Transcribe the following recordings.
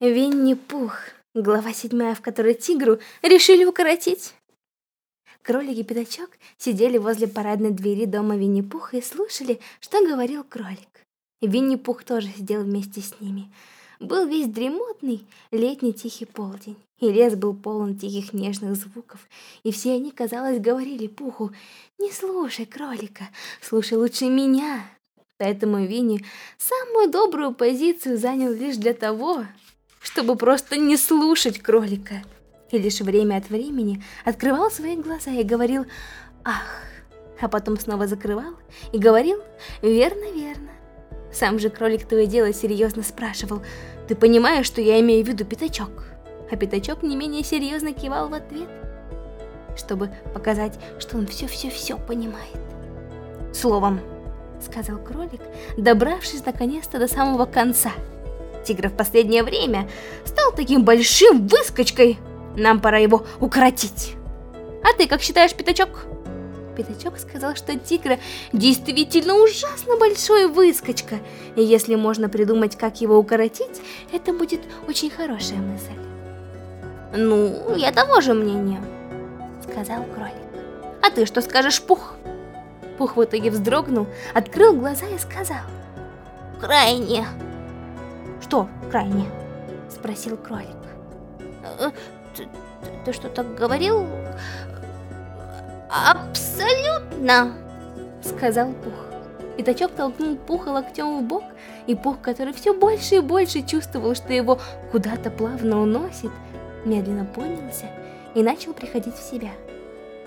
Винни-Пух, глава седьмая, в которой тигру решили укоротить. Кролик и Пятачок сидели возле парадной двери дома Винни-Пуха и слушали, что говорил кролик. Винни-Пух тоже сидел вместе с ними. Был весь дремотный летний тихий полдень, и лес был полон тихих нежных звуков, и все они, казалось, говорили Пуху «Не слушай кролика, слушай лучше меня». Поэтому Винни самую добрую позицию занял лишь для того, чтобы просто не слушать кролика. И лишь время от времени открывал свои глаза и говорил «Ах!», а потом снова закрывал и говорил «Верно, верно». Сам же кролик то и дело серьезно спрашивал «Ты понимаешь, что я имею в виду пятачок?» А пятачок не менее серьезно кивал в ответ, чтобы показать, что он все-все-все понимает. «Словом», — сказал кролик, добравшись наконец-то до самого конца — Тигр в последнее время стал таким большим выскочкой. Нам пора его укоротить. А ты как считаешь, Пятачок? Пятачок сказал, что тигра действительно ужасно большой выскочка. И если можно придумать, как его укоротить, это будет очень хорошая мысль. Ну, я того же мнения, сказал кролик. А ты что скажешь, Пух? Пух в итоге вздрогнул, открыл глаза и сказал. Крайне «Что крайне?» — спросил кролик. Э, ты, ты что так говорил? Абсолютно, сказал Пух. Пятачок толкнул Пуха локтем в бок, и Пух, который все больше и больше чувствовал, что его куда-то плавно уносит, медленно поднялся и начал приходить в себя.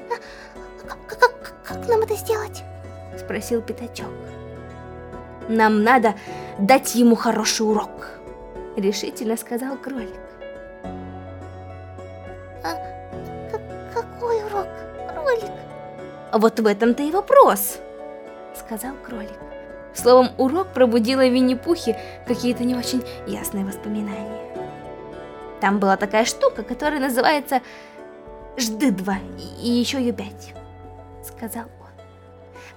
«А, как, как, как нам это сделать? Спросил Пятачок. Нам надо дать ему хороший урок, решительно сказал кролик. А какой урок, кролик? Вот в этом-то и вопрос, сказал кролик. Словом, урок пробудила Винни-Пухе какие-то не очень ясные воспоминания. Там была такая штука, которая называется «Жды-2» и еще Ю-5, сказал он.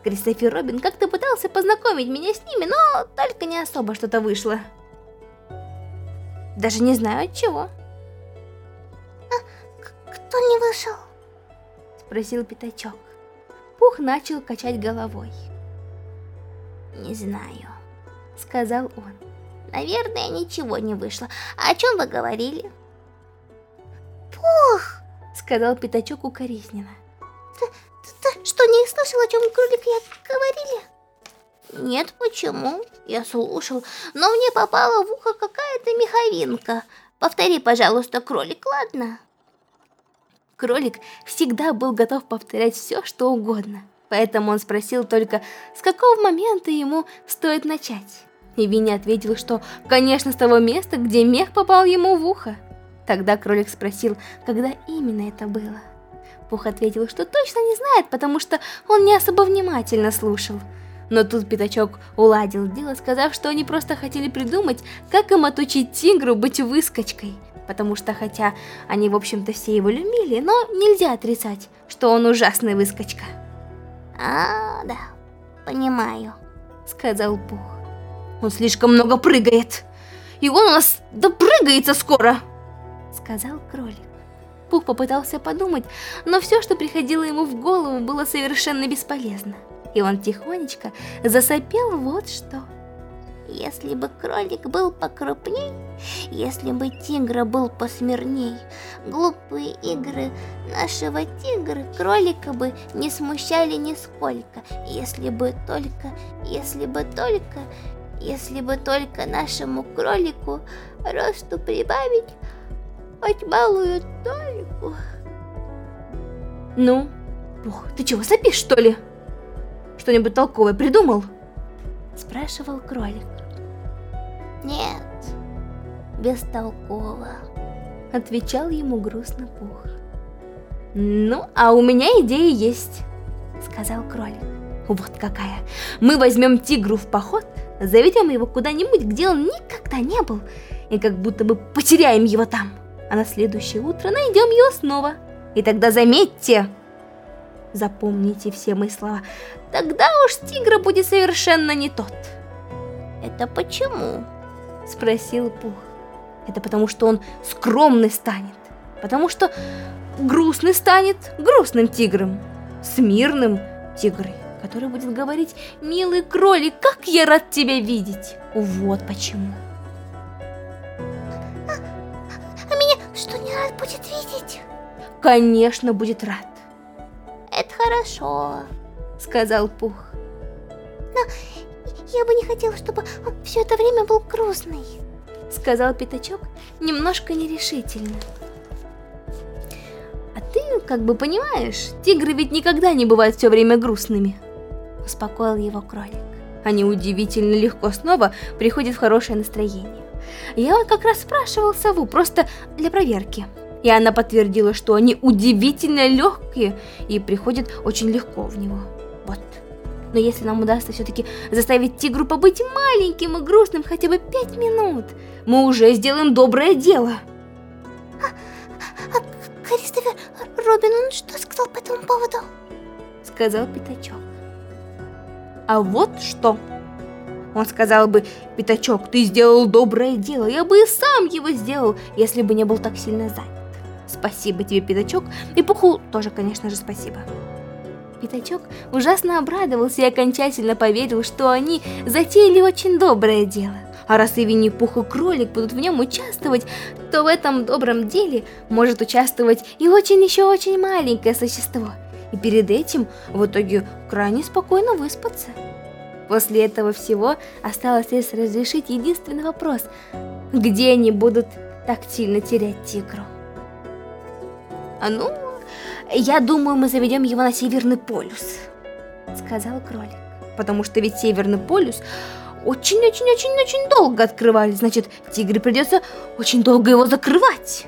Кристофер Робин как-то пытался познакомить меня с ними, но только не особо что-то вышло. Даже не знаю от чего. А кто не вышел? Спросил Пятачок. Пух начал качать головой. Не знаю, сказал он. Наверное, ничего не вышло. А о чем вы говорили? Пух, сказал Пятачок укоризненно. Ты что, не слышал, о чем кролик я говорили? Нет, почему? Я слушал, но мне попала в ухо какая-то меховинка. Повтори, пожалуйста, кролик, ладно? Кролик всегда был готов повторять все, что угодно. Поэтому он спросил только, с какого момента ему стоит начать. И Винни ответил, что, конечно, с того места, где мех попал ему в ухо. Тогда кролик спросил, когда именно это было. Пух ответил, что точно не знает, потому что он не особо внимательно слушал. Но тут Пятачок уладил дело, сказав, что они просто хотели придумать, как им отучить тигру быть выскочкой. Потому что хотя они, в общем-то, все его любили, но нельзя отрицать, что он ужасный выскочка. «А, да, понимаю», — сказал Пух. «Он слишком много прыгает, и он у нас допрыгается скоро», — сказал кролик. Пух попытался подумать, но все, что приходило ему в голову, было совершенно бесполезно. И он тихонечко засопел вот что. Если бы кролик был покрупней, если бы тигра был посмирней, глупые игры нашего тигра кролика бы не смущали нисколько, если бы только, если бы только, если бы только нашему кролику росту прибавить, хоть малую толику. Ну, Пух, ты чего, сопишь, что ли? Что-нибудь толковое придумал? Спрашивал кролик. Нет, бестолково. Отвечал ему грустно Пух. Ну, а у меня идея есть, сказал кролик. Вот какая. Мы возьмем тигру в поход, заведем его куда-нибудь, где он никогда не был, и как будто бы потеряем его там а на следующее утро найдем ее снова. И тогда заметьте, запомните все мои слова, тогда уж тигра будет совершенно не тот. Это почему? Спросил Пух. Это потому, что он скромный станет. Потому что грустный станет грустным тигром. Смирным тигрой, который будет говорить «Милый кролик, как я рад тебя видеть!» Вот почему. Рад будет видеть? Конечно, будет рад. Это хорошо, сказал Пух. Но я бы не хотел, чтобы он все это время был грустный. Сказал Пятачок немножко нерешительно. А ты как бы понимаешь, тигры ведь никогда не бывают все время грустными. Успокоил его кролик. Они удивительно легко снова приходят в хорошее настроение. Я вот как раз спрашивал сову, просто для проверки. И она подтвердила, что они удивительно легкие и приходят очень легко в него. Вот. Но если нам удастся все-таки заставить тигру побыть маленьким и грустным хотя бы пять минут, мы уже сделаем доброе дело. А, а Кристофер Робин, он что сказал по этому поводу? Сказал Пятачок. А вот что. Он сказал бы, Пятачок, ты сделал доброе дело, я бы и сам его сделал, если бы не был так сильно занят. Спасибо тебе, Пятачок, и Пуху тоже, конечно же, спасибо. Пятачок ужасно обрадовался и окончательно поверил, что они затеяли очень доброе дело. А раз и Винни-Пух и Кролик будут в нем участвовать, то в этом добром деле может участвовать и очень еще очень маленькое существо. И перед этим в итоге крайне спокойно выспаться. После этого всего осталось лишь разрешить единственный вопрос. Где они будут так сильно терять тигру? А ну, я думаю, мы заведем его на Северный полюс, сказал кролик. Потому что ведь Северный полюс очень-очень-очень-очень долго открывали, значит, тигре придется очень долго его закрывать.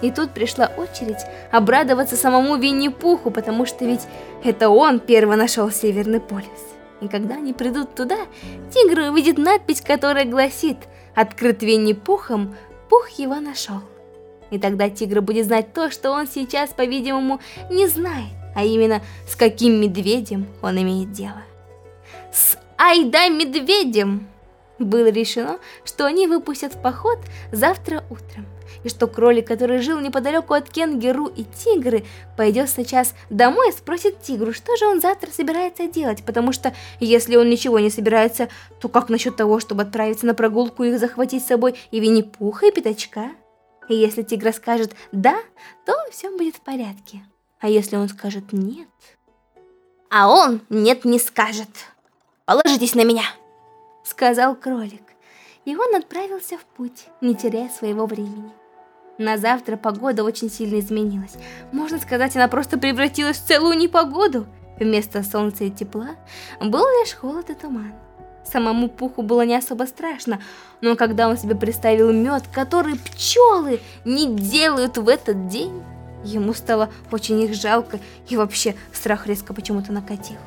И тут пришла очередь обрадоваться самому Винни-Пуху, потому что ведь это он первый нашел Северный полюс. И когда они придут туда, тигр увидит надпись, которая гласит «Открыт Винни-Пухом, Пух его нашел». И тогда тигр будет знать то, что он сейчас, по-видимому, не знает, а именно, с каким медведем он имеет дело. С Айда-медведем! Было решено, что они выпустят в поход завтра утром, и что кролик, который жил неподалеку от Кенгеру и Тигры, пойдет сейчас домой и спросит Тигру, что же он завтра собирается делать, потому что если он ничего не собирается, то как насчет того, чтобы отправиться на прогулку и захватить с собой и Винни-Пуха, и Пятачка? И если тигр скажет «да», то все будет в порядке. А если он скажет «нет»? А он «нет» не скажет. «Положитесь на меня», — сказал кролик. И он отправился в путь, не теряя своего времени. На завтра погода очень сильно изменилась. Можно сказать, она просто превратилась в целую непогоду. Вместо солнца и тепла был лишь холод и туман. Самому Пуху было не особо страшно, но когда он себе представил мед, который пчелы не делают в этот день, ему стало очень их жалко и вообще страх резко почему-то накатил.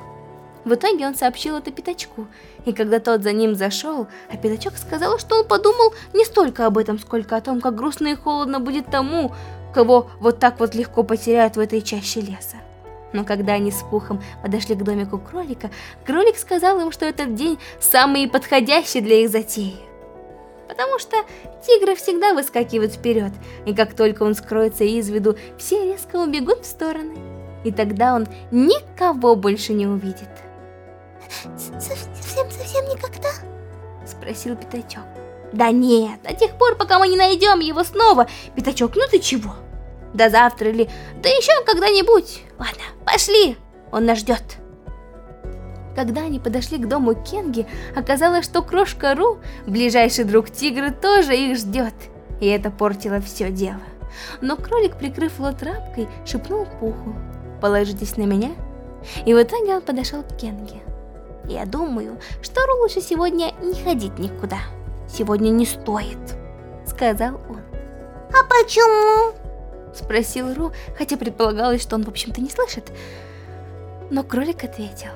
В итоге он сообщил это Пятачку, и когда тот за ним зашел, а Пятачок сказал, что он подумал не столько об этом, сколько о том, как грустно и холодно будет тому, кого вот так вот легко потеряют в этой чаще леса. Но когда они с Пухом подошли к домику кролика, кролик сказал им, что этот день самый подходящий для их затеи. Потому что тигры всегда выскакивают вперед, и как только он скроется из виду, все резко убегут в стороны. И тогда он никого больше не увидит. Спросил Пятачок. Да нет, до тех пор, пока мы не найдем его снова. Пятачок, ну ты чего? До завтра или... Да еще когда-нибудь. Ладно, пошли, он нас ждет. Когда они подошли к дому Кенги, оказалось, что крошка Ру, ближайший друг тигра, тоже их ждет. И это портило все дело. Но кролик, прикрыв лот рапкой, шепнул Пуху. «Положитесь на меня». И в итоге он подошел к Кенге. «Я думаю, что Ру лучше сегодня не ходить никуда. Сегодня не стоит», — сказал он. «А почему?» Спросил Ру, хотя предполагалось, что он, в общем-то, не слышит. Но кролик ответил.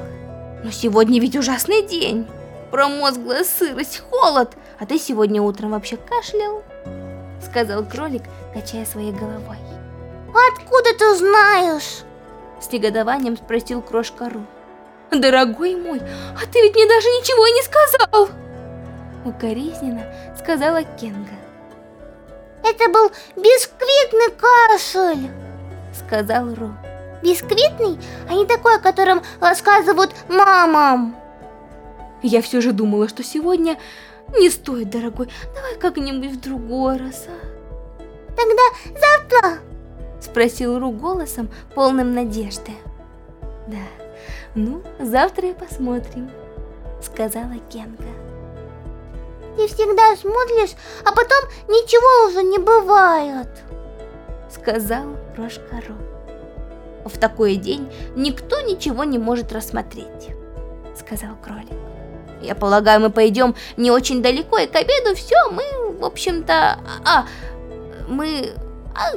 Но сегодня ведь ужасный день. Промозглая сырость, холод. А ты сегодня утром вообще кашлял? Сказал кролик, качая своей головой. Откуда ты знаешь? С негодованием спросил крошка Ру. Дорогой мой, а ты ведь мне даже ничего и не сказал! Укоризненно сказала Кенга. Это был бисквитный кашель, сказал Ру. Бисквитный, а не такой, о котором рассказывают мамам. Я все же думала, что сегодня не стоит, дорогой. Давай как-нибудь в другой раз, а? Тогда завтра? Спросил Ру голосом, полным надежды. Да, ну, завтра и посмотрим, сказала Кенга. Ты всегда смотришь, а потом ничего уже не бывает, сказал Прошка Ру. В такой день никто ничего не может рассмотреть, сказал кролик. Я полагаю, мы пойдем не очень далеко, и к обеду все, мы, в общем-то... А, мы... А,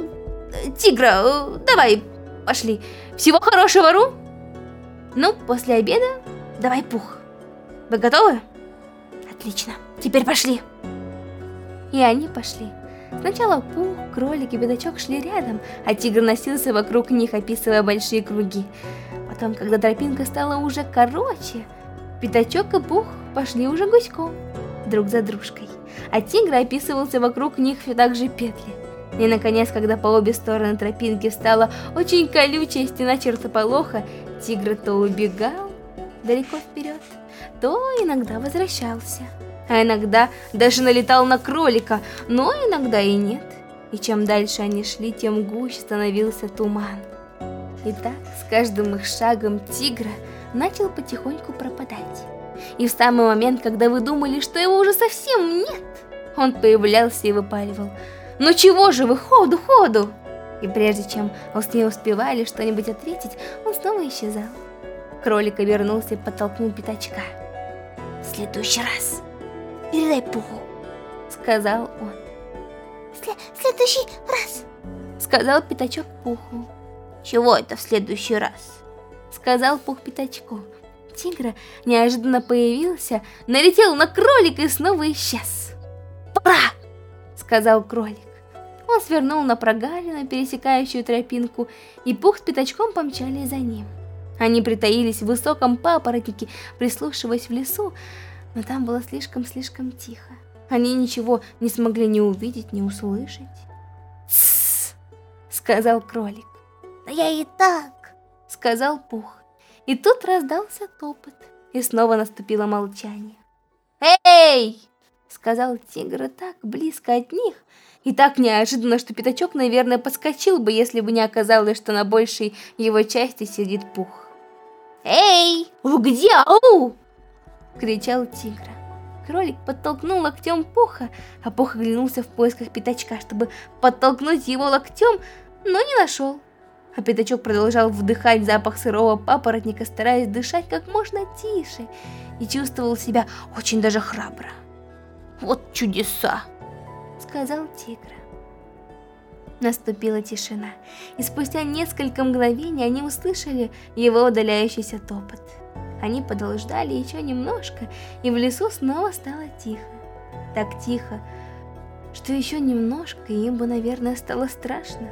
тигра, давай, пошли. Всего хорошего, Ру. Ну, после обеда давай пух. Вы готовы? Отлично, теперь пошли. И они пошли. Сначала Пух, кролик и бедачок шли рядом, а тигр носился вокруг них, описывая большие круги. Потом, когда тропинка стала уже короче, Пятачок и Пух пошли уже гуськом, друг за дружкой, а тигр описывался вокруг них все так же петли. И наконец, когда по обе стороны тропинки стала очень колючая стена чертополоха, тигр то убегал далеко вперед, то иногда возвращался. А иногда даже налетал на кролика, но иногда и нет. И чем дальше они шли, тем гуще становился туман. И так, с каждым их шагом тигра начал потихоньку пропадать. И в самый момент, когда вы думали, что его уже совсем нет, он появлялся и выпаливал. «Ну чего же вы, ходу, ходу!» И прежде чем не успевали что-нибудь ответить, он снова исчезал. Кролик обернулся и подтолкнул пятачка. «В следующий раз передай пуху», — сказал он. След «Следующий раз», — сказал пятачок пуху. «Чего это в следующий раз?» сказал Пух Пятачку. Тигр неожиданно появился, налетел на кролика и снова исчез. «Пора!» — сказал кролик. Он свернул на прогалину, пересекающую тропинку, и Пух с Пятачком помчались за ним. Они притаились в высоком папоротнике, прислушиваясь в лесу, но там было слишком-слишком тихо. Они ничего не смогли ни увидеть, ни услышать. «Тссс!» — сказал кролик. «Да я и так!» сказал Пух. И тут раздался топот, и снова наступило молчание. «Эй!» — сказал тигр так близко от них, и так неожиданно, что пятачок, наверное, подскочил бы, если бы не оказалось, что на большей его части сидит Пух. «Эй! Вы где? Ау!» — кричал тигр. Кролик подтолкнул локтем Пуха, а Пух оглянулся в поисках пятачка, чтобы подтолкнуть его локтем, но не нашел а пятачок продолжал вдыхать запах сырого папоротника, стараясь дышать как можно тише, и чувствовал себя очень даже храбро. «Вот чудеса!» — сказал тигр. Наступила тишина, и спустя несколько мгновений они услышали его удаляющийся топот. Они подождали еще немножко, и в лесу снова стало тихо. Так тихо, что еще немножко, и им бы, наверное, стало страшно.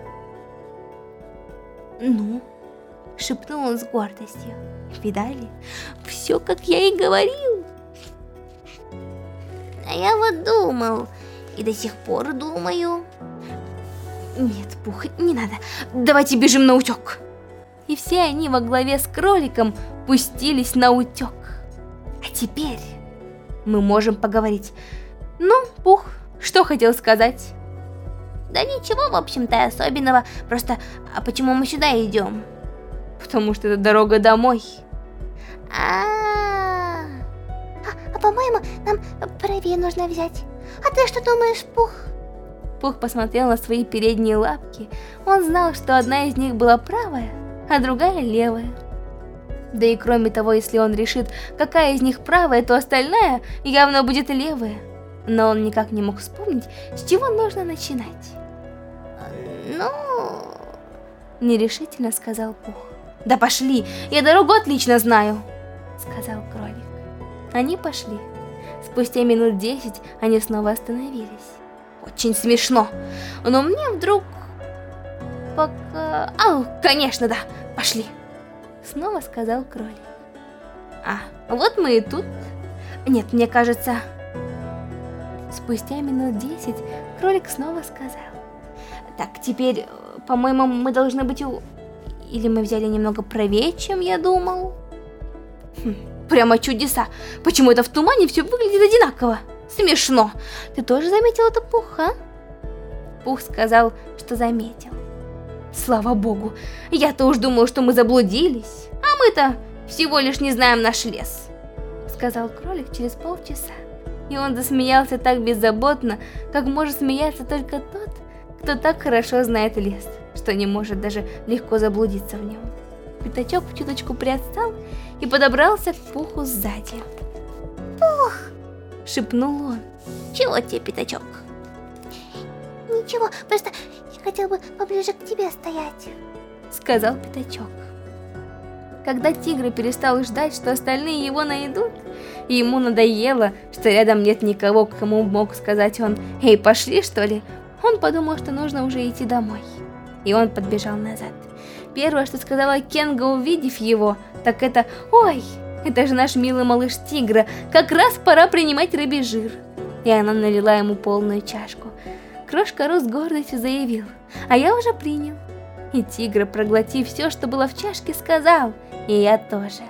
«Ну?» — шепнул он с гордостью. «Видали? Все, как я и говорил!» «А я вот думал, и до сих пор думаю...» «Нет, Пух, не надо, давайте бежим на утек!» И все они во главе с кроликом пустились на утек. А теперь мы можем поговорить. Ну, Пух, что хотел сказать? Да ничего, в общем-то, особенного. Просто, а почему мы сюда идем? Потому что это дорога домой. А, -а, -а. а, а по-моему, нам правее нужно взять. А ты что думаешь, Пух? Пух посмотрел на свои передние лапки. Он знал, что одна из них была правая, а другая левая. Да и кроме того, если он решит, какая из них правая, то остальная явно будет левая. Но он никак не мог вспомнить, с чего нужно начинать. Ну... Нерешительно сказал Пух. Да пошли, я дорогу отлично знаю, сказал кролик. Они пошли. Спустя минут десять они снова остановились. Очень смешно, но мне вдруг... Пока... Ау, конечно, да, пошли. Снова сказал кролик. А, вот мы и тут. Нет, мне кажется... Спустя минут десять кролик снова сказал. Так, теперь, по-моему, мы должны быть у... Или мы взяли немного правее, чем я думал? Хм, прямо чудеса. Почему это в тумане все выглядит одинаково? Смешно. Ты тоже заметил это, Пух, а? Пух сказал, что заметил. Слава богу, я-то уж думал, что мы заблудились, а мы-то всего лишь не знаем наш лес. Сказал кролик через полчаса. И он засмеялся так беззаботно, как может смеяться только тот, кто так хорошо знает лес, что не может даже легко заблудиться в нем. Пятачок чуточку приотстал и подобрался к Пуху сзади. «Пух!» — шепнул он. «Чего тебе, Пятачок?» «Ничего, просто я хотел бы поближе к тебе стоять», — сказал Пятачок. Когда тигр перестал ждать, что остальные его найдут, ему надоело, что рядом нет никого, кому мог сказать он «Эй, пошли, что ли?», он подумал, что нужно уже идти домой. И он подбежал назад. Первое, что сказала Кенга, увидев его, так это «Ой, это же наш милый малыш тигра, как раз пора принимать рыбий жир». И она налила ему полную чашку. Крошка Ру с гордостью заявил «А я уже принял». И тигр, проглотив все, что было в чашке, сказал «И я тоже».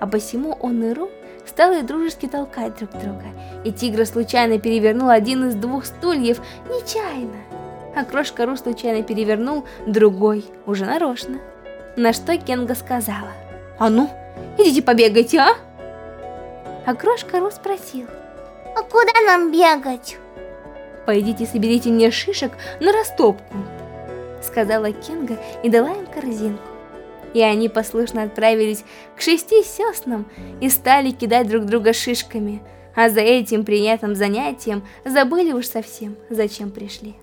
А посему он и Ру стали дружески толкать друг друга, и тигр случайно перевернул один из двух стульев нечаянно, а крошка Ру случайно перевернул другой, уже нарочно. На что Кенга сказала, «А ну, идите побегайте, а?» А крошка Ру спросил, «А куда нам бегать?» «Пойдите соберите мне шишек на растопку», сказала Кенга и дала им корзинку и они послушно отправились к шести сеснам и стали кидать друг друга шишками, а за этим приятным занятием забыли уж совсем, зачем пришли.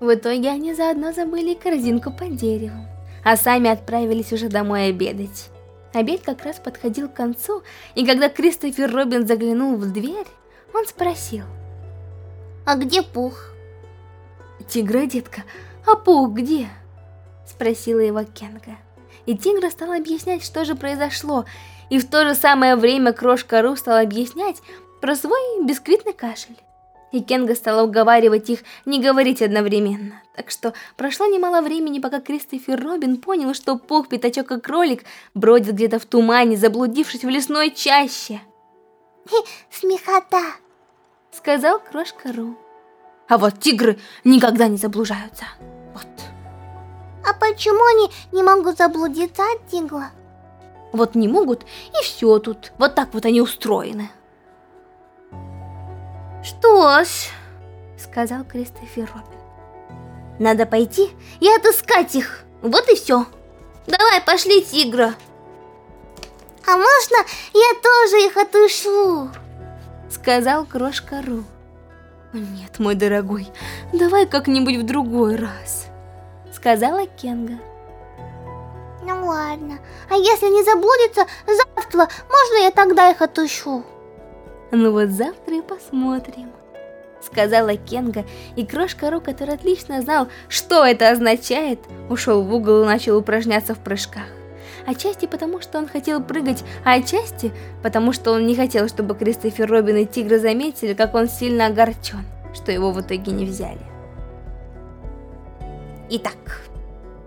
В итоге они заодно забыли корзинку под деревом, а сами отправились уже домой обедать. Обед как раз подходил к концу, и когда Кристофер Робин заглянул в дверь, он спросил. «А где Пух?» «Тигра, детка, а Пух где?» Спросила его Кенга и Тигр стал объяснять, что же произошло, и в то же самое время Крошка Ру стал объяснять про свой бисквитный кашель. И Кенга стала уговаривать их не говорить одновременно. Так что прошло немало времени, пока Кристофер Робин понял, что Пух, Пятачок и Кролик бродят где-то в тумане, заблудившись в лесной чаще. «Смехота!» — сказал Крошка Ру. А вот тигры никогда не заблужаются. Вот. А почему они не могут заблудиться от тигла? Вот не могут, и все тут. Вот так вот они устроены. Что ж, сказал Кристофер Робин. Надо пойти и отыскать их. Вот и все. Давай, пошли, тигра. А можно я тоже их отышу? Сказал Крошка Ру. Нет, мой дорогой, давай как-нибудь в другой раз сказала Кенга. Ну ладно, а если не заблудится, завтра можно я тогда их отыщу? Ну вот завтра и посмотрим. Сказала Кенга, и Крошка Ру, который отлично знал, что это означает, ушел в угол и начал упражняться в прыжках. Отчасти потому, что он хотел прыгать, а отчасти потому, что он не хотел, чтобы Кристофер Робин и Тигры заметили, как он сильно огорчен, что его в итоге не взяли. Итак,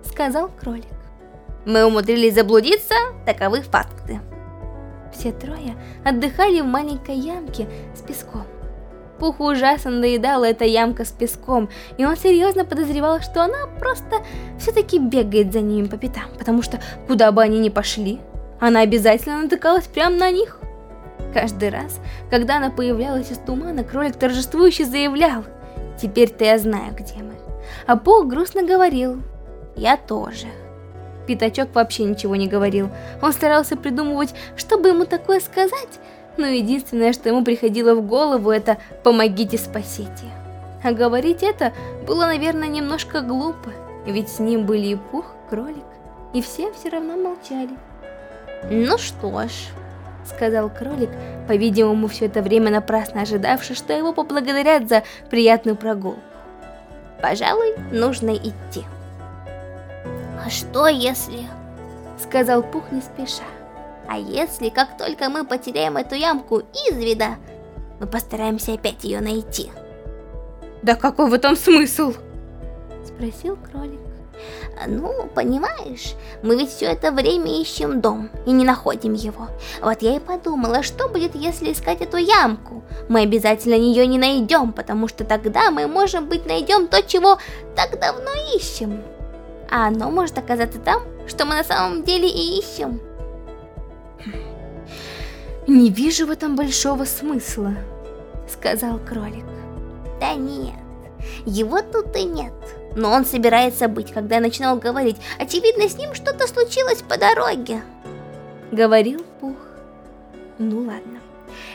сказал кролик. Мы умудрились заблудиться, таковы факты. Все трое отдыхали в маленькой ямке с песком. Пуху ужасно надоедала эта ямка с песком, и он серьезно подозревал, что она просто все-таки бегает за ними по пятам, потому что куда бы они ни пошли, она обязательно натыкалась прямо на них. Каждый раз, когда она появлялась из тумана, кролик торжествующе заявлял, «Теперь-то я знаю, где мы». А Пух грустно говорил, «Я тоже». Пятачок вообще ничего не говорил. Он старался придумывать, чтобы ему такое сказать, но единственное, что ему приходило в голову, это «помогите, спасите». А говорить это было, наверное, немножко глупо, ведь с ним были и Пух, Кролик, и все все равно молчали. «Ну что ж», — сказал Кролик, по-видимому, все это время напрасно ожидавший, что его поблагодарят за приятную прогулку. Пожалуй, нужно идти. А что если... Сказал Пух не спеша. А если, как только мы потеряем эту ямку из вида, мы постараемся опять ее найти? Да какой в этом смысл? Спросил кролик. Ну, понимаешь, мы ведь все это время ищем дом и не находим его. Вот я и подумала, что будет, если искать эту ямку. Мы обязательно ее не найдем, потому что тогда мы, может быть, найдем то, чего так давно ищем. А оно может оказаться там, что мы на самом деле и ищем. Не вижу в этом большого смысла, сказал кролик. Да нет, его тут и нет. Но он собирается быть, когда я начинал говорить. Очевидно, с ним что-то случилось по дороге. Говорил Пух. Ну ладно.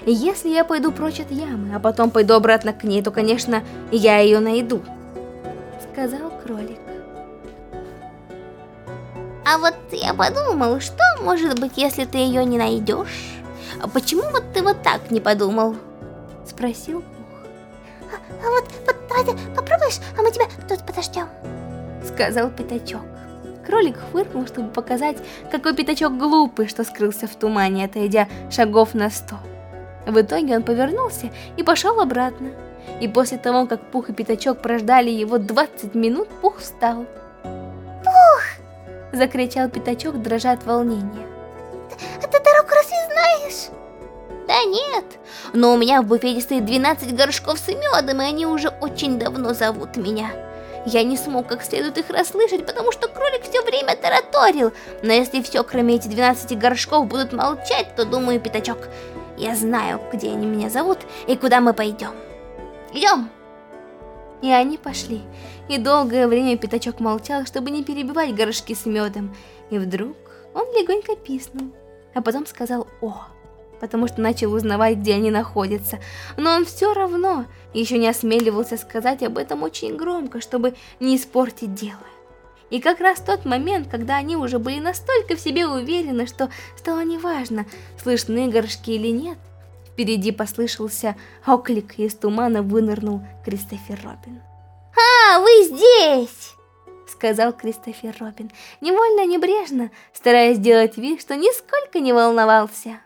Если я пойду прочь от ямы, а потом пойду обратно к ней, то, конечно, я ее найду. Сказал кролик. А вот я подумал, что может быть, если ты ее не найдешь? А почему вот ты вот так не подумал? Спросил Пух. А, а вот, вот давай ты попробуешь, а мы тебя тут подождем. Сказал Пятачок. Кролик фыркнул, чтобы показать, какой Пятачок глупый, что скрылся в тумане, отойдя шагов на сто. В итоге он повернулся и пошел обратно. И после того, как Пух и Пятачок прождали его 20 минут, Пух встал. Закричал Пятачок, дрожа от волнения. «Ты, ты дорогу разве знаешь?» Да нет, но у меня в буфете стоит 12 горшков с медом, и они уже очень давно зовут меня. Я не смог как следует их расслышать, потому что кролик все время тараторил. Но если все, кроме этих 12 горшков, будут молчать, то думаю, пятачок, я знаю, где они меня зовут и куда мы пойдем. Идем! И они пошли, и долгое время пятачок молчал, чтобы не перебивать горшки с медом. И вдруг он легонько писнул, а потом сказал «О» потому что начал узнавать, где они находятся. Но он все равно еще не осмеливался сказать об этом очень громко, чтобы не испортить дело. И как раз тот момент, когда они уже были настолько в себе уверены, что стало неважно, слышны горшки или нет, впереди послышался оклик, и из тумана вынырнул Кристофер Робин. «А, вы здесь!» сказал Кристофер Робин, невольно небрежно, стараясь сделать вид, что нисколько не волновался.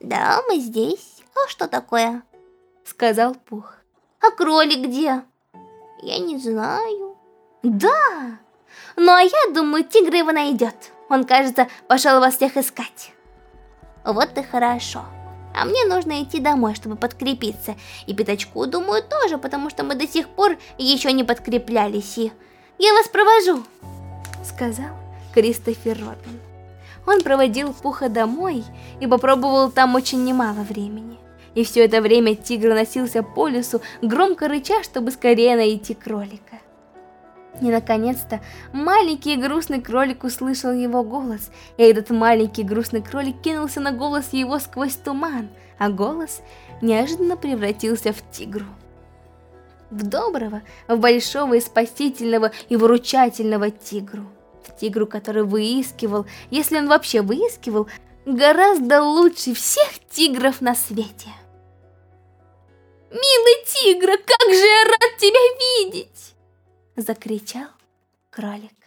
Да, мы здесь. А что такое? Сказал Пух. А кролик где? Я не знаю. Да! Ну а я думаю, тигр его найдет. Он, кажется, пошел вас всех искать. Вот и хорошо. А мне нужно идти домой, чтобы подкрепиться. И Пятачку, думаю, тоже, потому что мы до сих пор еще не подкреплялись. И я вас провожу, сказал Кристофер Робин. Он проводил Пуха домой и попробовал там очень немало времени. И все это время тигр носился по лесу, громко рыча, чтобы скорее найти кролика. И наконец-то маленький грустный кролик услышал его голос, и этот маленький грустный кролик кинулся на голос его сквозь туман, а голос неожиданно превратился в тигру. В доброго, в большого и спасительного и выручательного тигру тигру, который выискивал, если он вообще выискивал, гораздо лучше всех тигров на свете. «Милый тигра, как же я рад тебя видеть!» Закричал кролик.